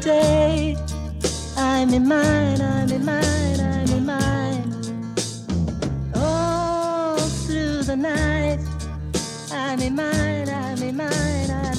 day. I'm in mine, I'm in mine, I'm in mine. All through the night, I'm in mine, I'm in mine, I'm